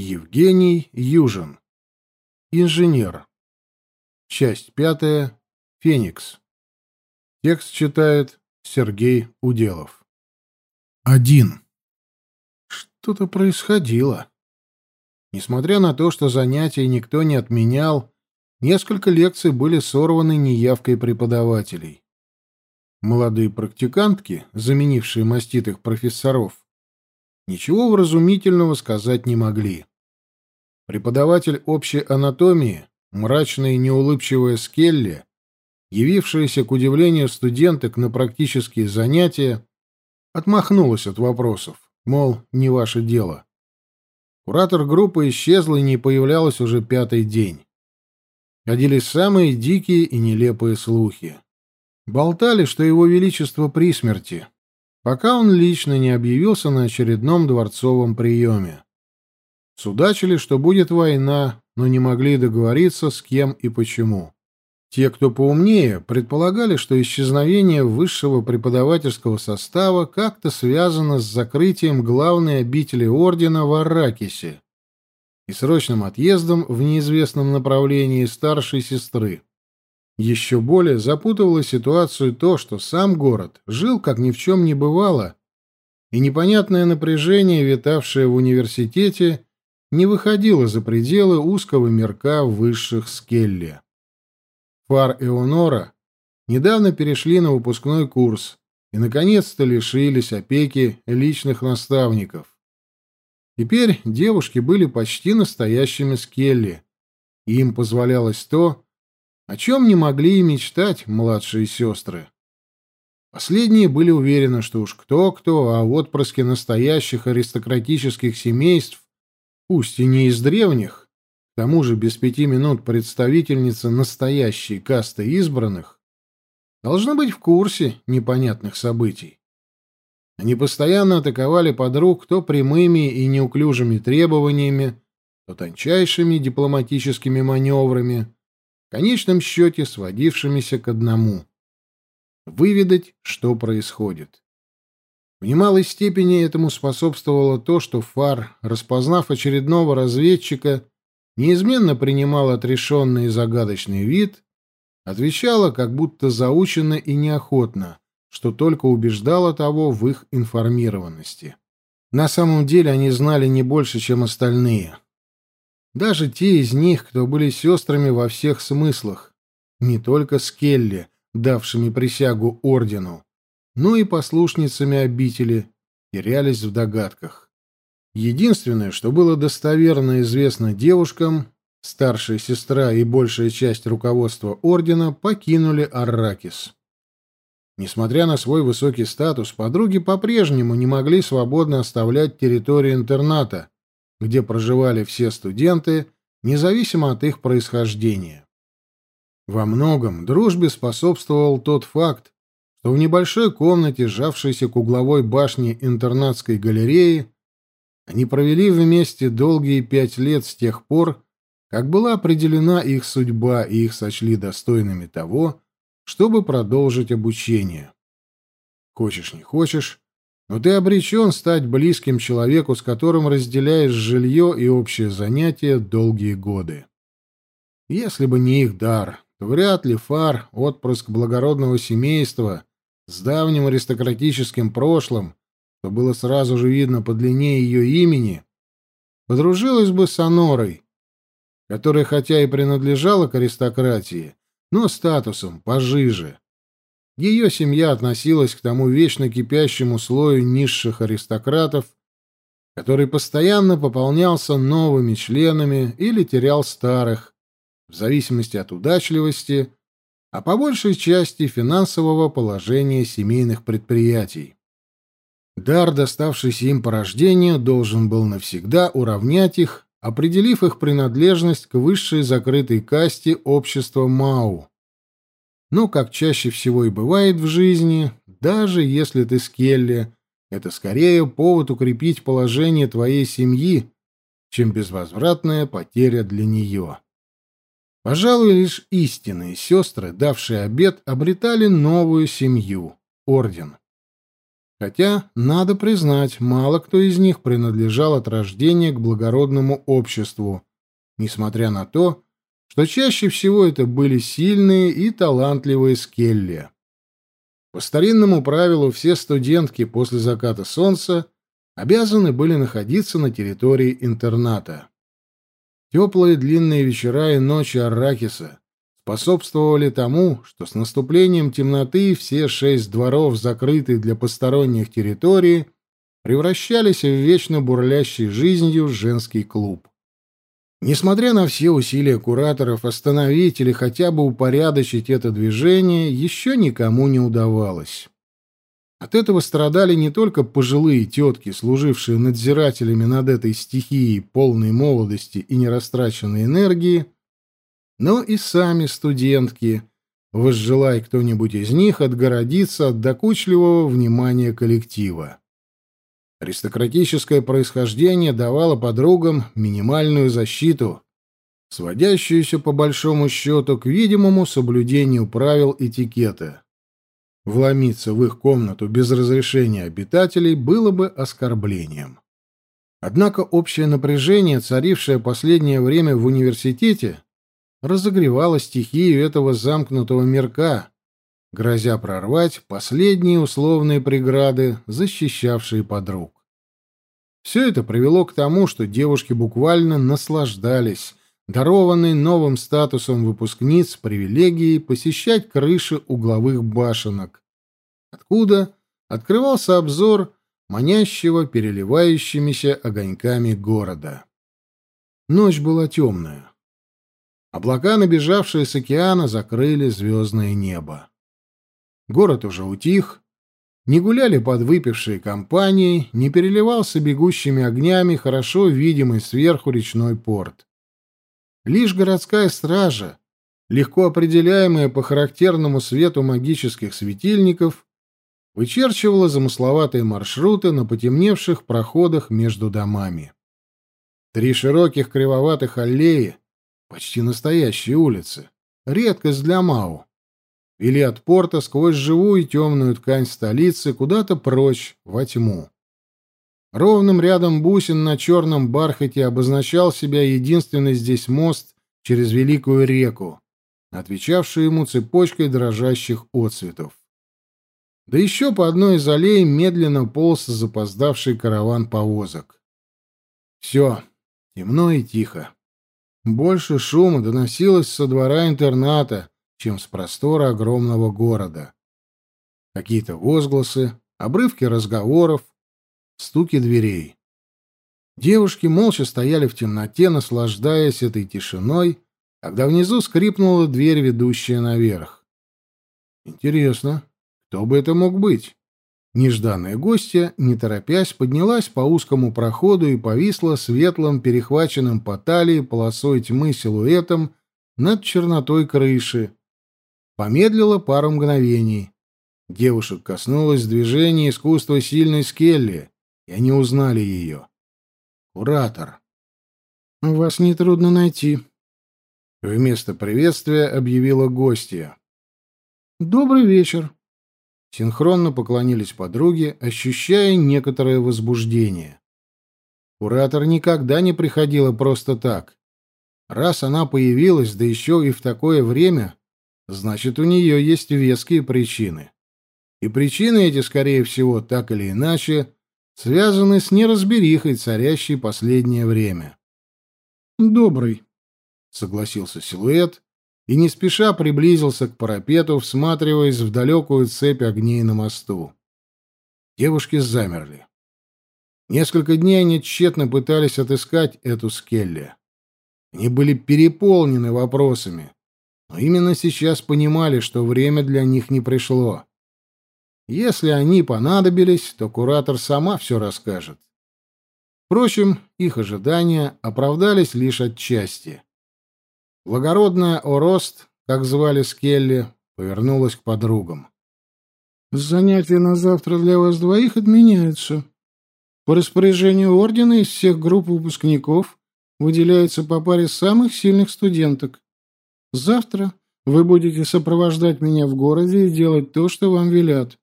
Евгений Южин. Инженер. Часть пятая. Феникс. Текст читает Сергей Уделов. Один. Что-то происходило. Несмотря на то, что занятия никто не отменял, несколько лекций были сорваны неявкой преподавателей. Молодые практикантки, заменившие маститых профессоров, ничего вразумительного сказать не могли. Преподаватель общей анатомии, мрачная и неулыбчивая Скелли, явившаяся к удивлению студенток на практические занятия, отмахнулась от вопросов, мол, не ваше дело. Куратор группы исчезла и не появлялась уже пятый день. Ходили самые дикие и нелепые слухи. Болтали, что его величество при смерти, пока он лично не объявился на очередном дворцовом приеме. Судачили, что будет война, но не могли договориться, с кем и почему. Те, кто поумнее, предполагали, что исчезновение высшего преподавательского состава как-то связано с закрытием главной обители ордена в Арракисе и срочным отъездом в неизвестном направлении старшей сестры. Еще более запутывало ситуацию то, что сам город жил как ни в чем не бывало, и непонятное напряжение, витавшее в университете, не выходило за пределы узкого мирка высших скелли. Фар и Онора недавно перешли на выпускной курс и, наконец-то, лишились опеки личных наставников. Теперь девушки были почти настоящими скелли, и им позволялось то, о чем не могли и мечтать младшие сестры. Последние были уверены, что уж кто-кто, а отпрыски настоящих аристократических семейств, пусть и не из древних, к тому же без пяти минут представительница настоящей касты избранных должна быть в курсе непонятных событий. Они постоянно атаковали подруг то прямыми и неуклюжими требованиями, то тончайшими дипломатическими маневрами, конечном счете сводившимися к одному — выведать, что происходит. В немалой степени этому способствовало то, что Фар, распознав очередного разведчика, неизменно принимала отрешенный и загадочный вид, отвечала как будто заученно и неохотно, что только убеждало того в их информированности. На самом деле они знали не больше, чем остальные. Даже те из них, кто были сестрами во всех смыслах, не только Скелли, давшими присягу ордену, но и послушницами обители, терялись в догадках. Единственное, что было достоверно известно девушкам, старшая сестра и большая часть руководства ордена покинули Арракис. Несмотря на свой высокий статус, подруги по-прежнему не могли свободно оставлять территорию интерната, где проживали все студенты, независимо от их происхождения. Во многом дружбе способствовал тот факт, что в небольшой комнате, сжавшейся к угловой башне интернатской галереи, они провели вместе долгие пять лет с тех пор, как была определена их судьба, и их сочли достойными того, чтобы продолжить обучение. Хочешь, не хочешь, но ты обречен стать близким человеку, с которым разделяешь жилье и общее занятие долгие годы. Если бы не их дар, то вряд ли Фар, отпрыск благородного семейства, с давним аристократическим прошлым, что было сразу же видно по длине ее имени, подружилась бы с Анорой, которая хотя и принадлежала к аристократии, но статусом пожиже. Ее семья относилась к тому вечно кипящему слою низших аристократов, который постоянно пополнялся новыми членами или терял старых, в зависимости от удачливости, а по большей части финансового положения семейных предприятий. Дар, доставшийся им по рождению, должен был навсегда уравнять их, определив их принадлежность к высшей закрытой касте общества Мау. Но, как чаще всего и бывает в жизни, даже если ты скелли, это скорее повод укрепить положение твоей семьи, чем безвозвратная потеря для нее. Пожалуй, лишь истинные сестры, давшие обет, обретали новую семью — орден. Хотя, надо признать, мало кто из них принадлежал от рождения к благородному обществу, несмотря на то, что чаще всего это были сильные и талантливые скелли. По старинному правилу все студентки после заката солнца обязаны были находиться на территории интерната. Теплые длинные вечера и ночи Арракиса способствовали тому, что с наступлением темноты все шесть дворов, закрытые для посторонних территорий, превращались в вечно бурлящий жизнью женский клуб. Несмотря на все усилия кураторов остановить или хотя бы упорядочить это движение, еще никому не удавалось. От этого страдали не только пожилые тетки, служившие надзирателями над этой стихией полной молодости и нерастраченной энергии, но и сами студентки, возжелай кто-нибудь из них отгородиться от докучливого внимания коллектива. Аристократическое происхождение давало подругам минимальную защиту, сводящуюся по большому счету к видимому соблюдению правил этикета. Вломиться в их комнату без разрешения обитателей было бы оскорблением. Однако общее напряжение, царившее последнее время в университете, разогревало стихию этого замкнутого мирка, грозя прорвать последние условные преграды, защищавшие подруг. Все это привело к тому, что девушки буквально наслаждались дарованной новым статусом выпускниц привилегией посещать крыши угловых башенок, откуда открывался обзор манящего переливающимися огоньками города. Ночь была темная. Облака, набежавшие с океана, закрыли звездное небо. Город уже утих, не гуляли подвыпившие компании, не переливался бегущими огнями хорошо видимый сверху речной порт. Лишь городская стража, легко определяемая по характерному свету магических светильников, вычерчивала замысловатые маршруты на потемневших проходах между домами. Три широких кривоватых аллеи, почти настоящие улицы, редкость для Мау, вели от порта сквозь живую темную ткань столицы куда-то прочь, во тьму. Ровным рядом бусин на черном бархате обозначал себя единственный здесь мост через великую реку, отвечавший ему цепочкой дрожащих отцветов. Да еще по одной из аллей медленно полз запоздавший караван повозок. Все, темно и тихо. Больше шума доносилось со двора интерната, чем с простора огромного города. Какие-то возгласы, обрывки разговоров, стуки дверей. Девушки молча стояли в темноте, наслаждаясь этой тишиной, когда внизу скрипнула дверь, ведущая наверх. Интересно, кто бы это мог быть? Нежданная гостья, не торопясь, поднялась по узкому проходу и повисла светлым, перехваченным по талии полосой тьмы силуэтом над чернотой крыши. Помедлила пару мгновений. Девушек коснулось движения искусства сильной Скелли, и они узнали ее. Куратор. «Вас нетрудно найти», — вместо приветствия объявила гостья. «Добрый вечер». Синхронно поклонились подруге, ощущая некоторое возбуждение. Куратор никогда не приходила просто так. Раз она появилась, да еще и в такое время, значит, у нее есть веские причины. И причины эти, скорее всего, так или иначе, связаны с неразберихой, царящей последнее время. «Добрый», — согласился силуэт и не спеша приблизился к парапету, всматриваясь в далекую цепь огней на мосту. Девушки замерли. Несколько дней они тщетно пытались отыскать эту скелли. Они были переполнены вопросами, но именно сейчас понимали, что время для них не пришло. Если они понадобились, то куратор сама все расскажет. Впрочем, их ожидания оправдались лишь отчасти. Благородная Орост, как звали Скелли, повернулась к подругам. «Занятия на завтра для вас двоих отменяются. По распоряжению ордена из всех групп выпускников выделяется по паре самых сильных студенток. Завтра вы будете сопровождать меня в городе и делать то, что вам велят.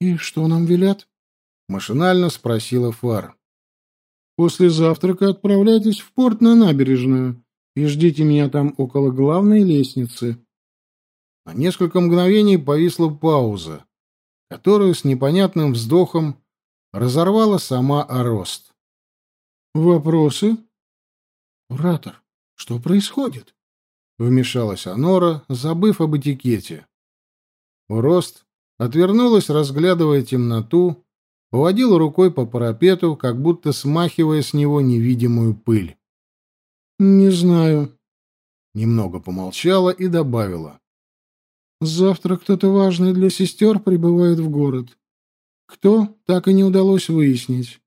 «И что нам велят?» — машинально спросила Фар. «После завтрака отправляйтесь в порт на набережную и ждите меня там около главной лестницы». На несколько мгновений повисла пауза, которую с непонятным вздохом разорвала сама Орост. «Вопросы?» «Куратор, что происходит?» — вмешалась Анора, забыв об этикете. Рост отвернулась, разглядывая темноту, поводила рукой по парапету, как будто смахивая с него невидимую пыль. «Не знаю». Немного помолчала и добавила. «Завтра кто-то важный для сестер прибывает в город. Кто, так и не удалось выяснить.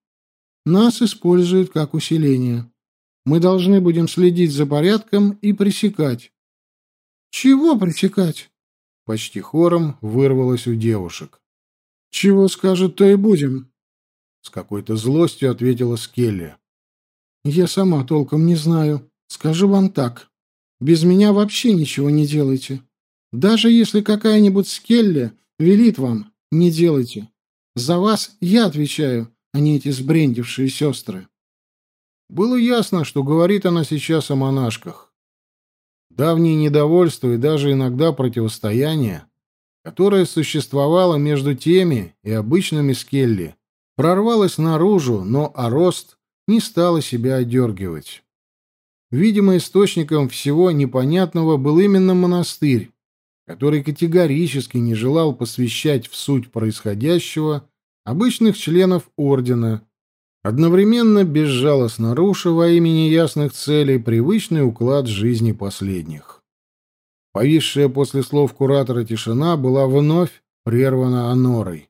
Нас используют как усиление. Мы должны будем следить за порядком и пресекать». «Чего пресекать?» Почти хором вырвалось у девушек. «Чего скажут, то и будем», — с какой-то злостью ответила Скелли. «Я сама толком не знаю. Скажу вам так. Без меня вообще ничего не делайте. Даже если какая-нибудь Скелли велит вам, не делайте. За вас я отвечаю, а не эти сбрендившие сестры». Было ясно, что говорит она сейчас о монашках. Давнее недовольство и даже иногда противостояние которое существовало между теми и обычными скелли, прорвалось наружу, но Арост не стала себя одергивать. Видимо, источником всего непонятного был именно монастырь, который категорически не желал посвящать в суть происходящего обычных членов ордена, одновременно безжалостно руша во имя неясных целей привычный уклад жизни последних. Повисшая после слов куратора тишина была вновь прервана Анорой.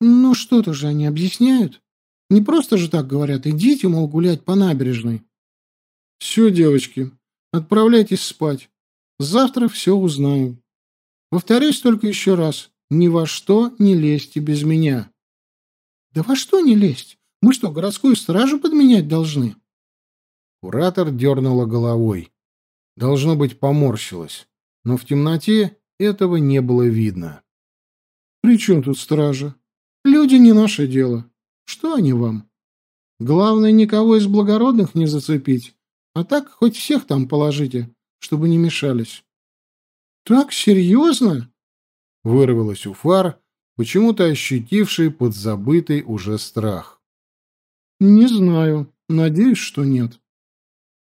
«Ну что-то же они объясняют. Не просто же так говорят, идите, мол, гулять по набережной». «Все, девочки, отправляйтесь спать. Завтра все узнаем. Повторюсь только еще раз, ни во что не лезьте без меня». «Да во что не лезть? Мы что, городскую стражу подменять должны?» Куратор дернула головой. Должно быть, поморщилась, но в темноте этого не было видно. «При чем тут стража? Люди не наше дело. Что они вам? Главное, никого из благородных не зацепить, а так хоть всех там положите, чтобы не мешались». «Так серьезно?» — вырвалось у фар, почему-то ощутивший подзабытый уже страх. «Не знаю. Надеюсь, что нет».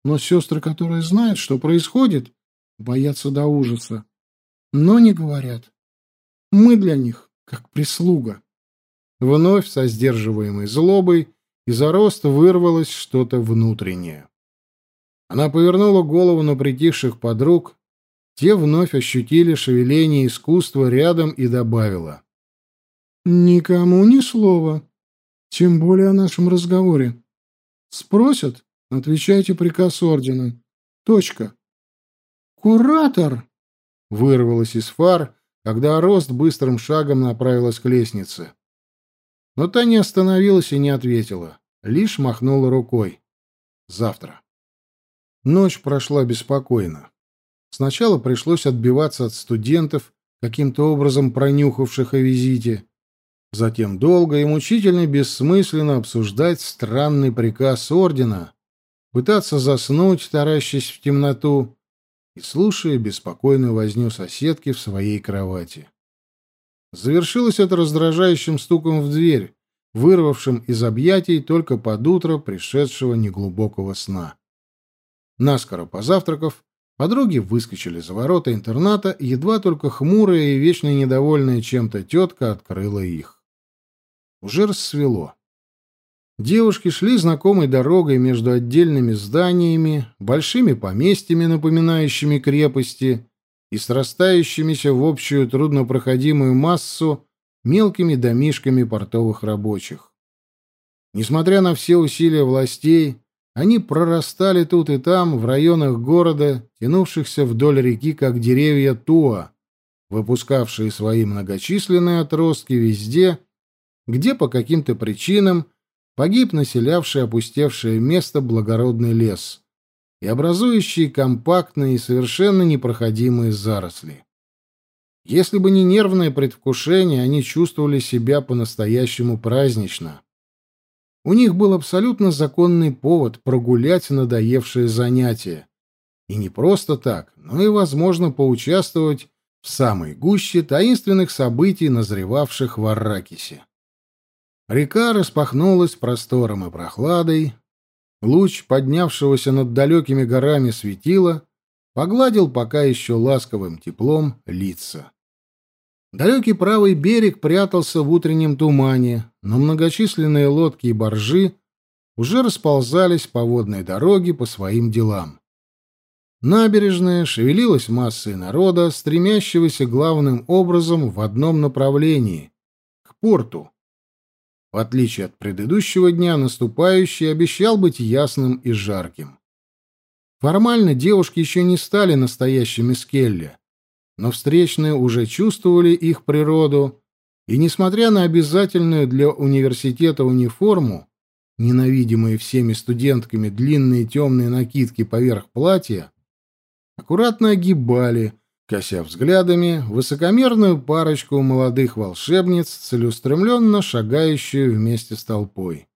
Но сестры, которые знают, что происходит, боятся до ужаса. Но не говорят. Мы для них как прислуга. Вновь со сдерживаемой злобой из-за роста вырвалось что-то внутреннее. Она повернула голову на притихших подруг, те вновь ощутили шевеление искусства рядом и добавила. «Никому ни слова, тем более о нашем разговоре. Спросят, Отвечайте приказ ордена. Точка. Куратор! Вырвалось из фар, когда Рост быстрым шагом направилась к лестнице. Но та не остановилась и не ответила, лишь махнула рукой. Завтра. Ночь прошла беспокойно. Сначала пришлось отбиваться от студентов, каким-то образом пронюхавших о визите. Затем долго и мучительно бессмысленно обсуждать странный приказ ордена, пытаться заснуть, таращась в темноту и слушая беспокойную возню соседки в своей кровати. Завершилось это раздражающим стуком в дверь, вырвавшим из объятий только под утро пришедшего неглубокого сна. Наскоро позавтракав, подруги выскочили за ворота интерната, едва только хмурая и вечно недовольная чем-то тетка открыла их. Уже рассвело. Девушки шли знакомой дорогой между отдельными зданиями, большими поместьями, напоминающими крепости, и срастающимися в общую труднопроходимую массу мелкими домишками портовых рабочих. Несмотря на все усилия властей, они прорастали тут и там, в районах города, тянувшихся вдоль реки, как деревья Туа, выпускавшие свои многочисленные отростки везде, где по каким-то причинам погиб населявший опустевшее место благородный лес и образующий компактные и совершенно непроходимые заросли. Если бы не нервное предвкушение, они чувствовали себя по-настоящему празднично. У них был абсолютно законный повод прогулять надоевшее занятие. И не просто так, но и, возможно, поучаствовать в самой гуще таинственных событий, назревавших в Арракисе. Река распахнулась простором и прохладой. Луч, поднявшегося над далекими горами светила, погладил пока еще ласковым теплом лица. Далекий правый берег прятался в утреннем тумане, но многочисленные лодки и баржи уже расползались по водной дороге по своим делам. Набережная шевелилась массой народа, стремящегося главным образом в одном направлении — к порту. В отличие от предыдущего дня, наступающий обещал быть ясным и жарким. Формально девушки еще не стали настоящими скелли, но встречные уже чувствовали их природу, и, несмотря на обязательную для университета униформу, ненавидимые всеми студентками длинные темные накидки поверх платья, аккуратно огибали, кося взглядами, высокомерную парочку молодых волшебниц, целеустремленно шагающую вместе с толпой.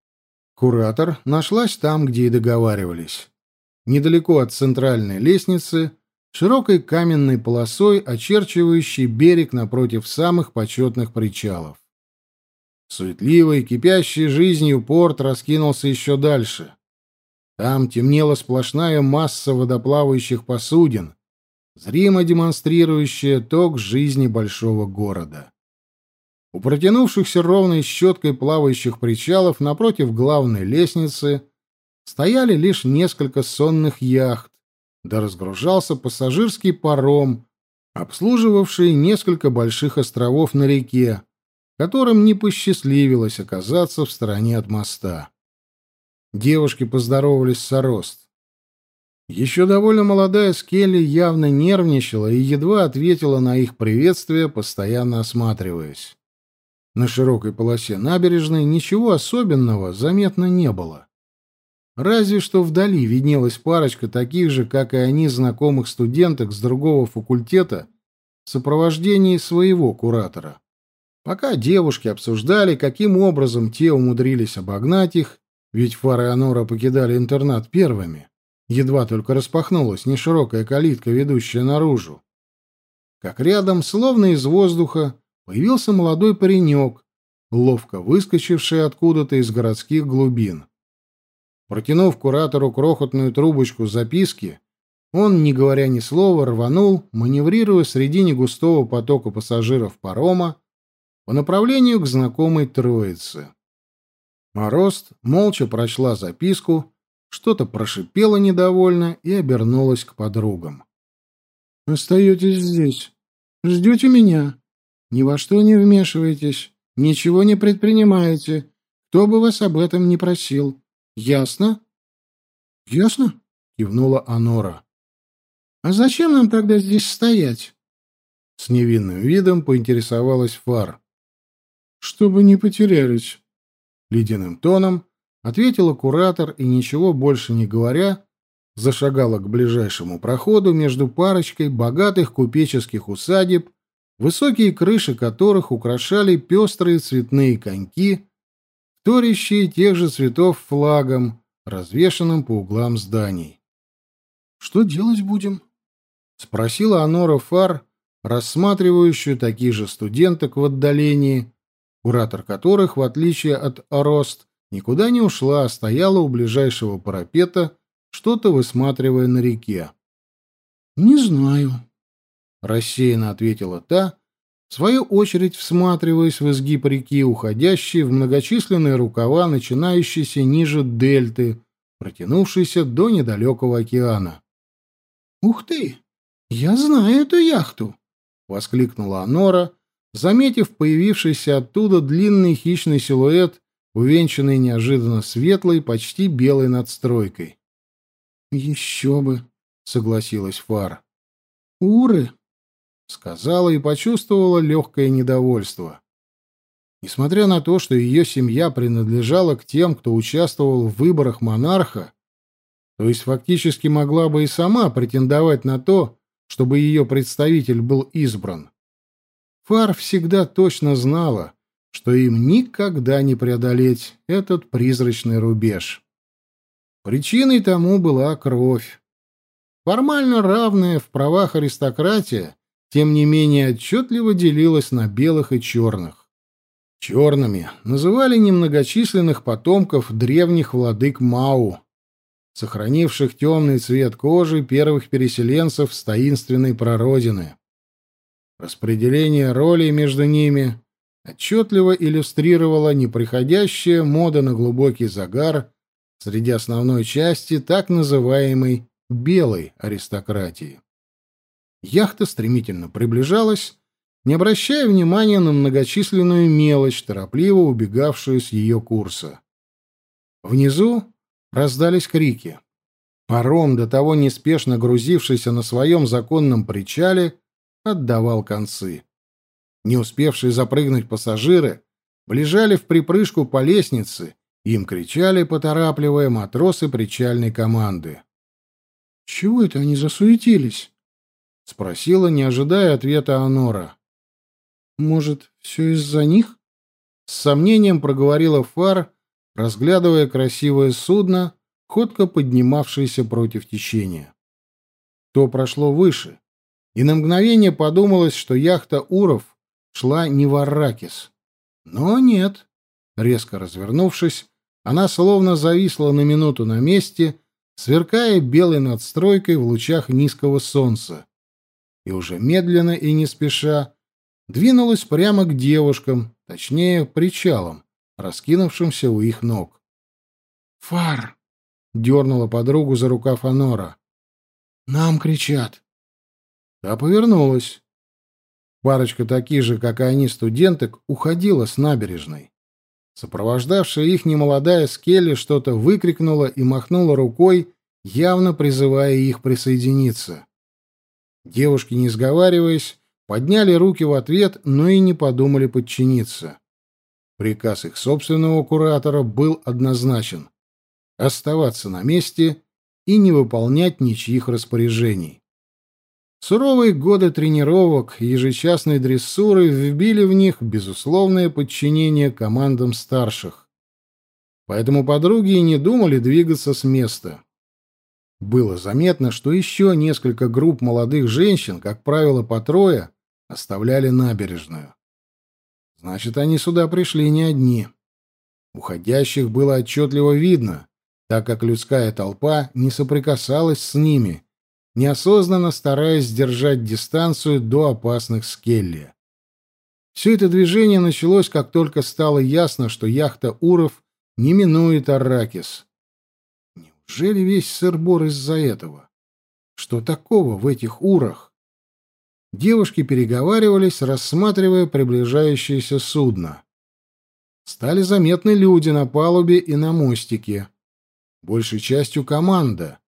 Куратор нашлась там, где и договаривались. Недалеко от центральной лестницы, широкой каменной полосой, очерчивающей берег напротив самых почетных причалов. Суетливый, кипящий жизнью порт раскинулся еще дальше. Там темнела сплошная масса водоплавающих посудин, зримо демонстрирующая ток жизни большого города. У протянувшихся ровной щеткой плавающих причалов напротив главной лестницы стояли лишь несколько сонных яхт, да разгружался пассажирский паром, обслуживавший несколько больших островов на реке, которым не посчастливилось оказаться в стороне от моста. Девушки поздоровались с Орост. Еще довольно молодая Скелли явно нервничала и едва ответила на их приветствие, постоянно осматриваясь. На широкой полосе набережной ничего особенного заметно не было. Разве что вдали виднелась парочка таких же, как и они, знакомых студенток с другого факультета в сопровождении своего куратора. Пока девушки обсуждали, каким образом те умудрились обогнать их, ведь Фар и Анора покидали интернат первыми. Едва только распахнулась неширокая калитка, ведущая наружу. Как рядом, словно из воздуха, появился молодой паренек, ловко выскочивший откуда-то из городских глубин. Протянув куратору крохотную трубочку записки, он, не говоря ни слова, рванул, маневрируя среди негустого потока пассажиров парома по направлению к знакомой троице. Морост молча прочла записку, что-то прошипела недовольно и обернулась к подругам. «Остаетесь здесь. Ждете меня. Ни во что не вмешиваетесь. Ничего не предпринимаете. Кто бы вас об этом не просил. Ясно?» «Ясно?» — кивнула Анора. «А зачем нам тогда здесь стоять?» С невинным видом поинтересовалась Фар. «Чтобы не потерялись», Ледяным тоном ответила куратор и, ничего больше не говоря, зашагала к ближайшему проходу между парочкой богатых купеческих усадеб, высокие крыши которых украшали пестрые цветные коньки, вторящие тех же цветов флагом, развешанным по углам зданий. «Что делать будем?» — спросила Анора Фар, рассматривающую таких же студенток в отдалении, куратор которых, в отличие от Орост, никуда не ушла, а стояла у ближайшего парапета, что-то высматривая на реке. «Не знаю», — рассеянно ответила та, в свою очередь всматриваясь в изгиб реки, уходящие в многочисленные рукава, начинающиеся ниже дельты, протянувшейся до недалекого океана. «Ух ты! Я знаю эту яхту!» — воскликнула Анора, заметив появившийся оттуда длинный хищный силуэт, увенчанный неожиданно светлой, почти белой надстройкой. «Еще бы!» — согласилась Фар. «Уры!» — сказала и почувствовала легкое недовольство. Несмотря на то, что ее семья принадлежала к тем, кто участвовал в выборах монарха, то есть фактически могла бы и сама претендовать на то, чтобы ее представитель был избран, Фар всегда точно знала, что им никогда не преодолеть этот призрачный рубеж. Причиной тому была кровь. Формально равная в правах аристократия, тем не менее отчетливо делилась на белых и черных. Черными называли немногочисленных потомков древних владык Мау, сохранивших темный цвет кожи первых переселенцев с таинственной прародины. Распределение ролей между ними отчетливо иллюстрировала неприходящая мода на глубокий загар среди основной части так называемой «белой аристократии». Яхта стремительно приближалась, не обращая внимания на многочисленную мелочь, торопливо убегавшую с ее курса. Внизу раздались крики. Паром, до того неспешно грузившийся на своем законном причале, отдавал концы. Не успевшие запрыгнуть пассажиры ближали в припрыжку по лестнице, им кричали, поторапливая матросы причальной команды. — Чего это они засуетились? — спросила, не ожидая ответа Анора. — Может, все из-за них? С сомнением проговорила Фар, разглядывая красивое судно, ходко поднимавшееся против течения. То прошло выше, и на мгновение подумалось, что яхта Уров шла не в Арракис. Но нет. Резко развернувшись, она словно зависла на минуту на месте, сверкая белой надстройкой в лучах низкого солнца. И уже медленно и не спеша двинулась прямо к девушкам, точнее, причалам, раскинувшимся у их ног. «Фар!» — дернула подругу за рукав Анора. «Нам кричат!» Та повернулась. Парочка таких же, как и они, студенток, уходила с набережной. Сопровождавшая их немолодая Скелли что-то выкрикнула и махнула рукой, явно призывая их присоединиться. Девушки, не сговариваясь, подняли руки в ответ, но и не подумали подчиниться. Приказ их собственного куратора был однозначен — оставаться на месте и не выполнять ничьих распоряжений. Суровые годы тренировок ежечасной дрессуры вбили в них безусловное подчинение командам старших. Поэтому подруги и не думали двигаться с места. Было заметно, что еще несколько групп молодых женщин, как правило, по трое, оставляли набережную. Значит, они сюда пришли не одни. Уходящих было отчетливо видно, так как людская толпа не соприкасалась с ними неосознанно стараясь держать дистанцию до опасных скелли. Все это движение началось, как только стало ясно, что яхта Уров не минует Арракис. Неужели весь сыр-бор из-за этого? Что такого в этих Урах? Девушки переговаривались, рассматривая приближающееся судно. Стали заметны люди на палубе и на мостике. Большей частью команда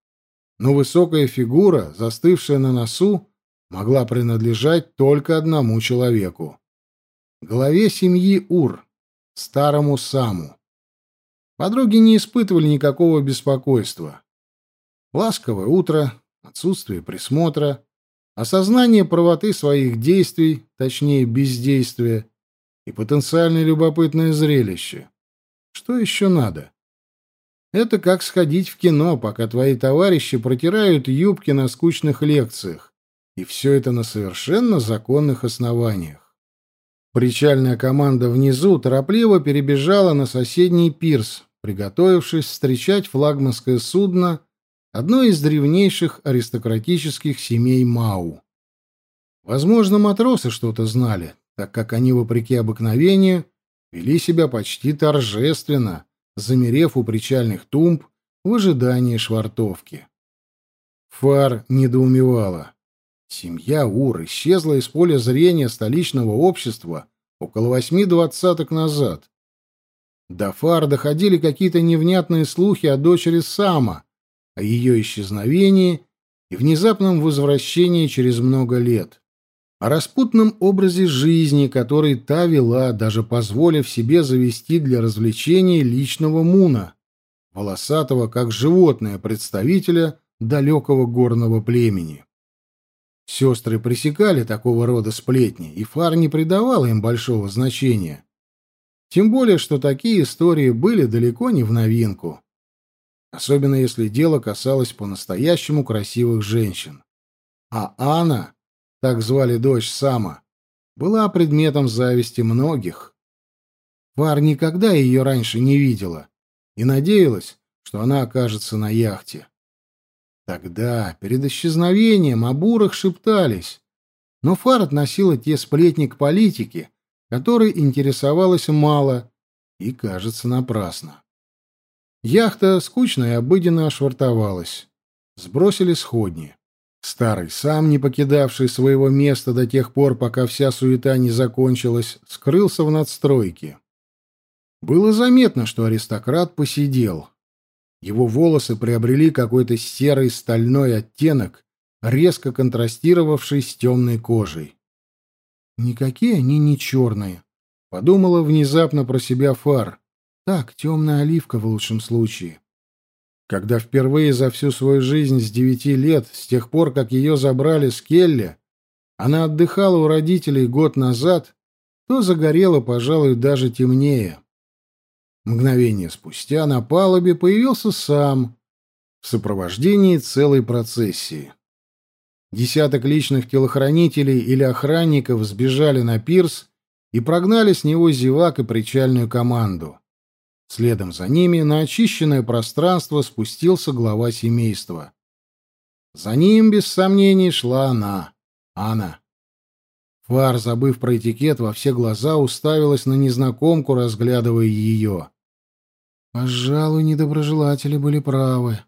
но высокая фигура, застывшая на носу, могла принадлежать только одному человеку — главе семьи Ур, старому Саму. Подруги не испытывали никакого беспокойства. Ласковое утро, отсутствие присмотра, осознание правоты своих действий, точнее бездействия, и потенциально любопытное зрелище. Что еще надо? Это как сходить в кино, пока твои товарищи протирают юбки на скучных лекциях. И все это на совершенно законных основаниях. Причальная команда внизу торопливо перебежала на соседний пирс, приготовившись встречать флагманское судно одной из древнейших аристократических семей Мау. Возможно, матросы что-то знали, так как они, вопреки обыкновению, вели себя почти торжественно, замерев у причальных тумб в ожидании швартовки. Фар недоумевала. Семья Ур исчезла из поля зрения столичного общества около восьми двадцаток назад. До Фар доходили какие-то невнятные слухи о дочери Сама, о ее исчезновении и внезапном возвращении через много лет о распутном образе жизни, который та вела, даже позволив себе завести для развлечения личного Муна, волосатого, как животное, представителя далекого горного племени. Сестры пресекали такого рода сплетни, и Фар не придавала им большого значения. Тем более, что такие истории были далеко не в новинку. Особенно если дело касалось по-настоящему красивых женщин. А Анна, так звали дочь Сама, была предметом зависти многих. Фар никогда ее раньше не видела и надеялась, что она окажется на яхте. Тогда, перед исчезновением, о бурах шептались, но Фар относила те сплетни к политике, которой интересовалась мало и, кажется, напрасно. Яхта скучно и обыденно ошвартовалась. Сбросили сходни. Старый, сам не покидавший своего места до тех пор, пока вся суета не закончилась, скрылся в надстройке. Было заметно, что аристократ посидел. Его волосы приобрели какой-то серый стальной оттенок, резко контрастировавший с темной кожей. «Никакие они не черные», — подумала внезапно про себя Фар. «Так, темная оливка в лучшем случае». Когда впервые за всю свою жизнь с девяти лет, с тех пор, как ее забрали с Келли, она отдыхала у родителей год назад, то загорела, пожалуй, даже темнее. Мгновение спустя на палубе появился сам, в сопровождении целой процессии. Десяток личных телохранителей или охранников сбежали на пирс и прогнали с него зевак и причальную команду. Следом за ними на очищенное пространство спустился глава семейства. За ним, без сомнений, шла она, Анна. Фар, забыв про этикет, во все глаза уставилась на незнакомку, разглядывая ее. Пожалуй, недоброжелатели были правы.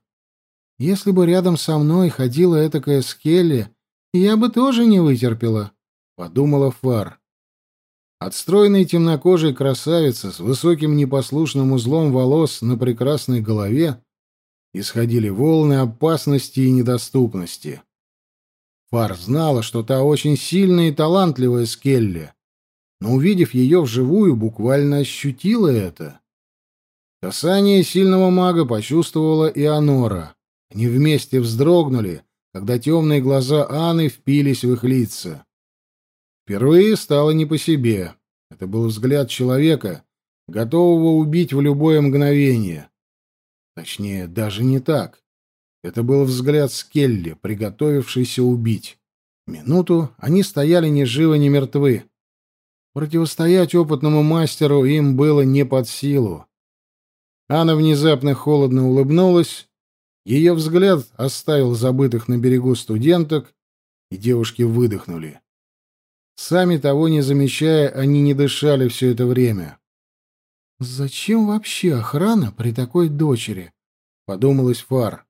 Если бы рядом со мной ходила этакая Скелли, я бы тоже не вытерпела, — подумала Фар. От стройной темнокожей красавицы с высоким непослушным узлом волос на прекрасной голове исходили волны опасности и недоступности. Фар знала, что та очень сильная и талантливая Скелли, но, увидев ее вживую, буквально ощутила это. Касание сильного мага почувствовала и Анора. Они вместе вздрогнули, когда темные глаза Анны впились в их лица. Впервые стало не по себе. Это был взгляд человека, готового убить в любое мгновение. Точнее, даже не так. Это был взгляд Скелли, приготовившийся убить. Минуту они стояли ни живы, ни мертвы. Противостоять опытному мастеру им было не под силу. Анна внезапно холодно улыбнулась. Ее взгляд оставил забытых на берегу студенток, и девушки выдохнули. Сами того не замечая, они не дышали все это время. «Зачем вообще охрана при такой дочери?» — подумалась Фар.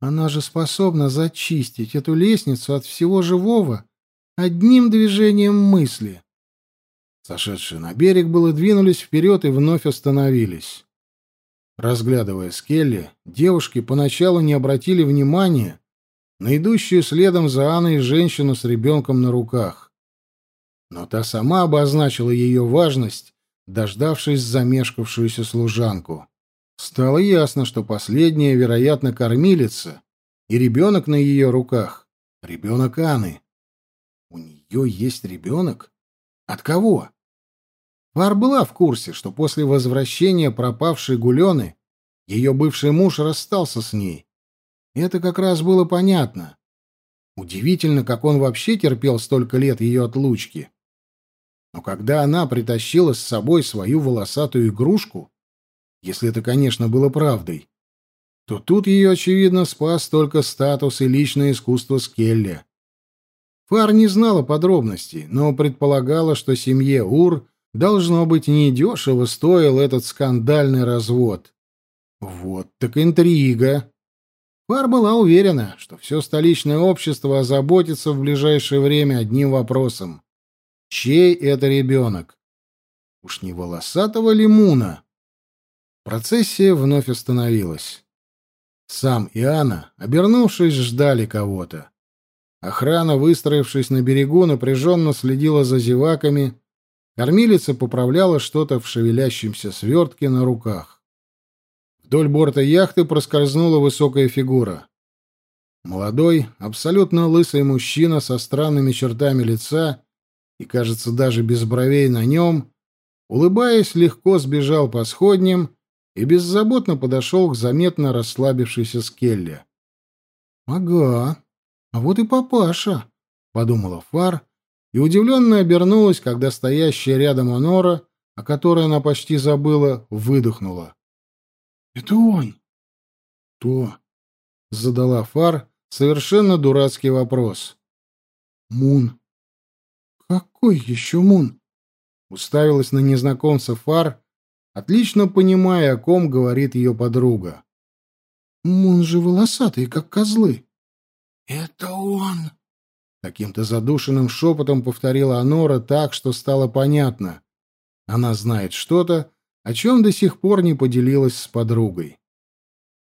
«Она же способна зачистить эту лестницу от всего живого одним движением мысли». Сошедшие на берег было двинулись вперед и вновь остановились. Разглядывая Скелли, девушки поначалу не обратили внимания на идущую следом за Анной женщину с ребенком на руках. Но та сама обозначила ее важность, дождавшись замешкавшуюся служанку. Стало ясно, что последняя, вероятно, кормилица, и ребенок на ее руках — ребенок Анны. У нее есть ребенок? От кого? Вар была в курсе, что после возвращения пропавшей Гулены ее бывший муж расстался с ней. Это как раз было понятно. Удивительно, как он вообще терпел столько лет ее отлучки. Но когда она притащила с собой свою волосатую игрушку, если это, конечно, было правдой, то тут ее, очевидно, спас только статус и личное искусство Скелли. Фар не знала подробностей, но предполагала, что семье Ур Должно быть, недешево стоил этот скандальный развод. Вот так интрига. Фар была уверена, что все столичное общество озаботится в ближайшее время одним вопросом. Чей это ребенок? Уж не волосатого лимуна? Процессия вновь остановилась. Сам и Анна, обернувшись, ждали кого-то. Охрана, выстроившись на берегу, напряженно следила за зеваками, Кормилица поправляла что-то в шевелящемся свертке на руках. Вдоль борта яхты проскользнула высокая фигура. Молодой, абсолютно лысый мужчина со странными чертами лица и, кажется, даже без бровей на нем, улыбаясь, легко сбежал по сходням и беззаботно подошел к заметно расслабившейся Скелле. «Ага, а вот и папаша», — подумала Фар и удивленно обернулась, когда стоящая рядом Анора, о которой она почти забыла, выдохнула. «Это он!» «Кто?» — задала Фар совершенно дурацкий вопрос. «Мун». «Какой еще Мун?» Уставилась на незнакомца Фар, отлично понимая, о ком говорит ее подруга. «Мун же волосатый, как козлы». «Это он!» Каким-то задушенным шепотом повторила Анора так, что стало понятно. Она знает что-то, о чем до сих пор не поделилась с подругой.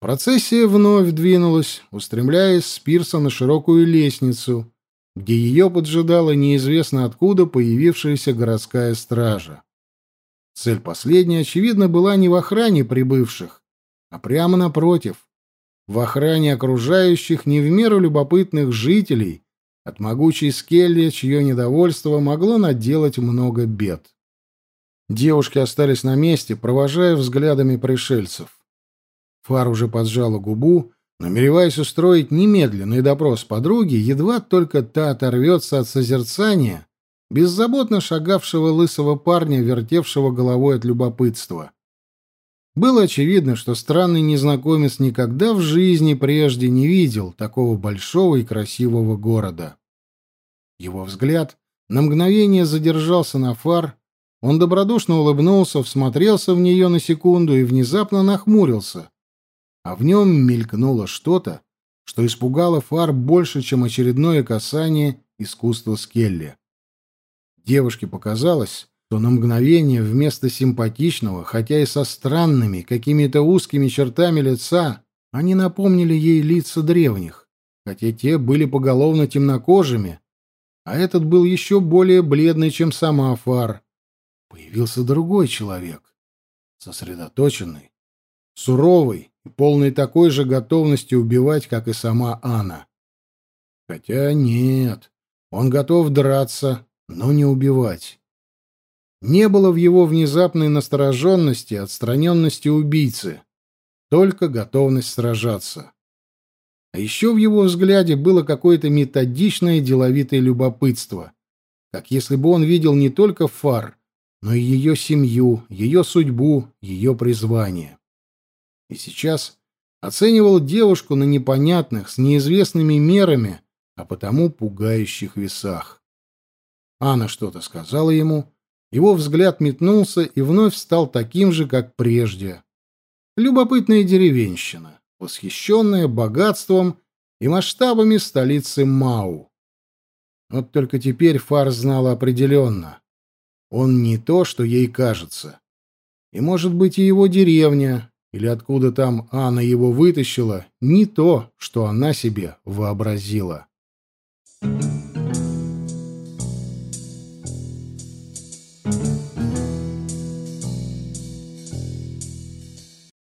Процессия вновь двинулась, устремляясь с пирса на широкую лестницу, где ее поджидала неизвестно откуда появившаяся городская стража. Цель последней, очевидно, была не в охране прибывших, а прямо напротив, в охране окружающих не в меру любопытных жителей от могучей скелли, чье недовольство могло наделать много бед. Девушки остались на месте, провожая взглядами пришельцев. Фар уже поджала губу, намереваясь устроить немедленный допрос подруги, едва только та оторвется от созерцания, беззаботно шагавшего лысого парня, вертевшего головой от любопытства. Было очевидно, что странный незнакомец никогда в жизни прежде не видел такого большого и красивого города. Его взгляд на мгновение задержался на фар, он добродушно улыбнулся, всмотрелся в нее на секунду и внезапно нахмурился, а в нем мелькнуло что-то, что испугало Фар больше, чем очередное касание искусства Скелли. Девушке показалось, что на мгновение вместо симпатичного, хотя и со странными, какими-то узкими чертами лица, они напомнили ей лица древних, хотя те были поголовно темнокожими, а этот был еще более бледный, чем сама Фар. Появился другой человек, сосредоточенный, суровый, полной такой же готовности убивать, как и сама Анна. Хотя нет, он готов драться, но не убивать. Не было в его внезапной настороженности, отстраненности убийцы, только готовность сражаться. А еще в его взгляде было какое-то методичное деловитое любопытство, как если бы он видел не только Фар, но и ее семью, ее судьбу, ее призвание и сейчас оценивал девушку на непонятных, с неизвестными мерами, а потому пугающих весах. Анна что-то сказала ему, его взгляд метнулся и вновь стал таким же, как прежде. Любопытная деревенщина, восхищенная богатством и масштабами столицы Мау. Вот только теперь Фар знала определенно. Он не то, что ей кажется. И, может быть, и его деревня, или откуда там Анна его вытащила, не то, что она себе вообразила. Thank you.